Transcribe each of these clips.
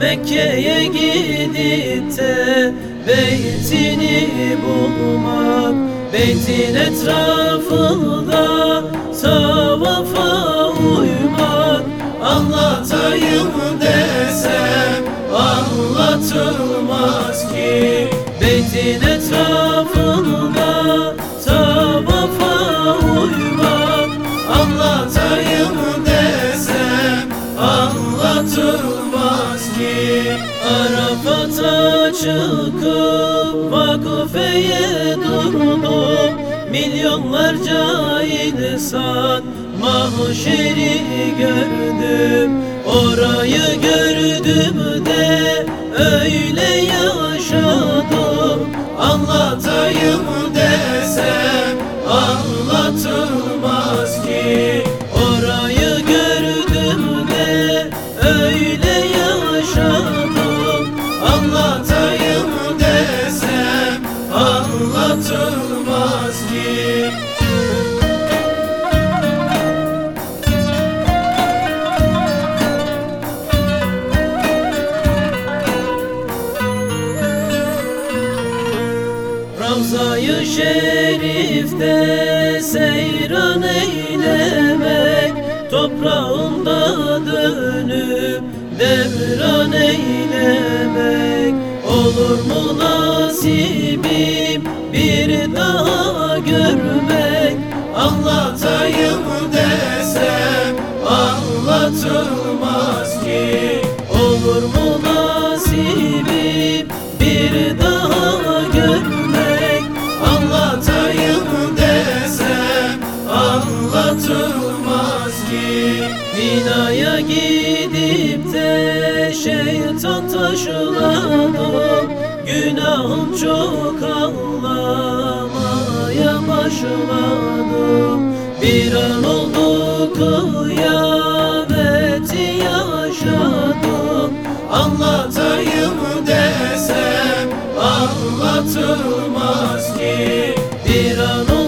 Mekke'ye gidip de Beytini bulmak. Beytin etrafında Tavafa uymak. Anlatayım desem Anlatılmaz Arafat'a çıkıp Vakfeye durdum Milyonlarca insan Mahşeri gördüm. Orayı gördüm de Öyle yaşadım Anlatayım desem Anlatılmaz ki. Ravza-yı Şerif'te seyran eylemek Toprağında dönüp devran eylemek Olur mu nasibim? Bir daha görmek Anlatayım desem anlatılmaz ki. Olur mu nasibim Günahım çok ağlamaya başladım. Bir an oldu kıyameti yaşadım. Anlatayım desem anlatılmaz ki. Bir an oldu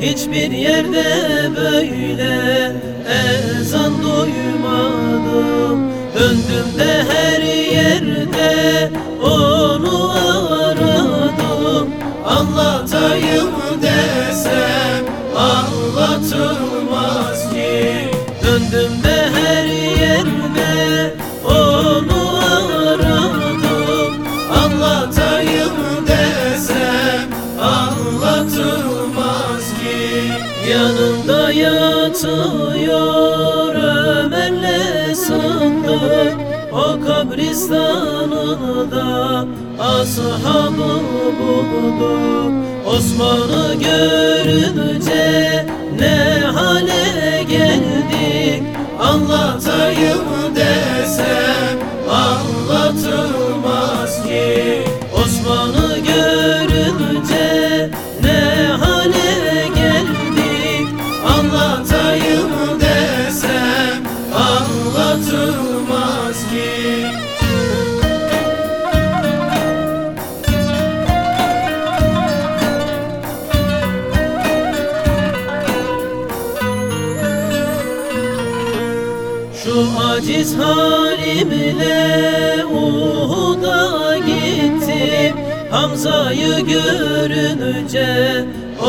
Hiçbir yerde böyle ezan duymadım. Döndüm de her yerde onu aradım. Anlatayım anlatılmaz ki. Yanında yatıyor Ömer'le sandık. O kabristanında ashabı bulduk. Osman'ı görünce ne hale geldik? Anlatayım desem aciz halimle Uhud'a gittim. Hamza'yı görünce o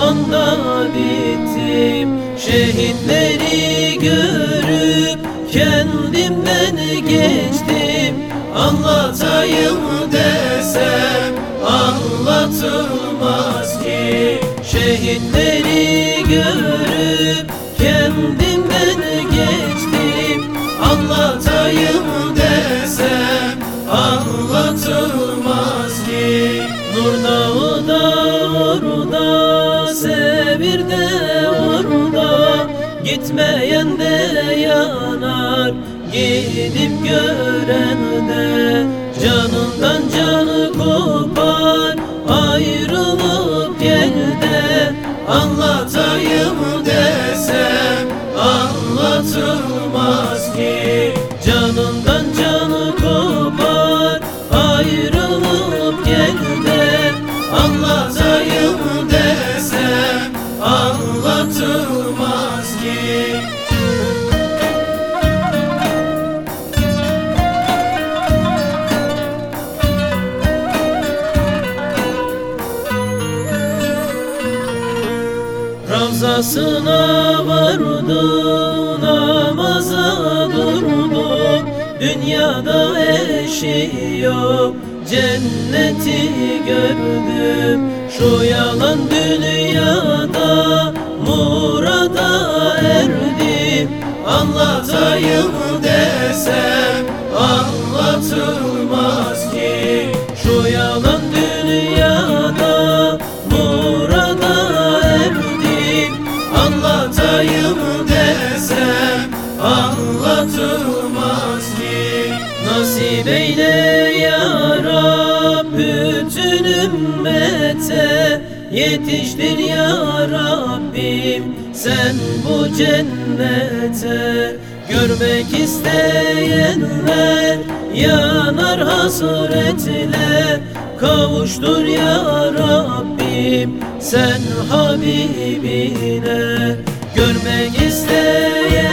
anda bittim. Şehitleri görüp kendimden geçtim. Anlatayım desem anlatılmaz ki. Şehitleri görüp kendimden geçtim Anlatayım desem anlatılmaz ki. Nur dağı da orada, Sevir de orada Gitmeyen de yanar. Gidip gören de Canından canı kopar. Ayrılıp gel de Ravzasına vardı namaza durdu. Dünyada eşi yok cenneti gördüm. Şu yalan dünyada erdim Anlatayım desem anlatılmaz ki. Şu yalan dünyada murada erdim Anlatayım desem anlatılmaz ki. Nasip eyle ya Rab bütün ümmete Yetiştir ya Rabbim sen bu cennete Görmek isteyenler yanar hasretle. Kavuştur ya Rabbim sen Habibine Görmek isteyenler